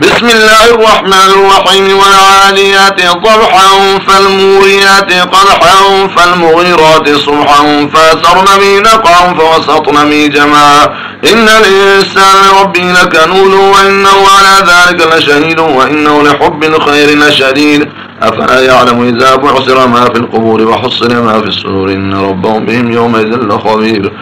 بسم الله الرحمن الرحيم والعاليات ضبحا فالموريات قدحا فالمغيرات صبحا فأثرن به نقعا فوسطن به جمعا إن الإنسان ربي لكنود وإنه على ذلك لشهيد وإنه لحب الخير لشديد. أفلا يعلم إذا بعثر ما في القبور وحصل ما في السرور إن ربهم بهم يومئذ لخبير.